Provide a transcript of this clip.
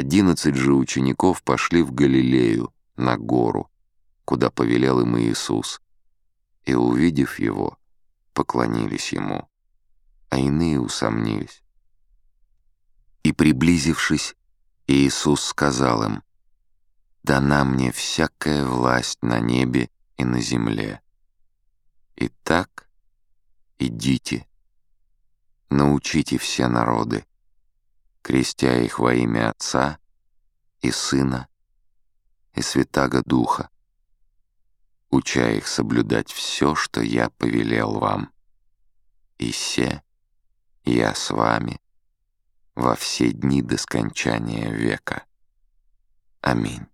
Одиннадцать же учеников пошли в Галилею, на гору, куда повелел им Иисус, и, увидев его, поклонились ему, а иные усомнились. И, приблизившись, Иисус сказал им, «Дана мне всякая власть на небе и на земле. Итак, идите, научите все народы, крестя их во имя Отца и Сына и Святаго Духа, уча их соблюдать все, что я повелел вам. И се я с вами во все дни до скончания века. Аминь.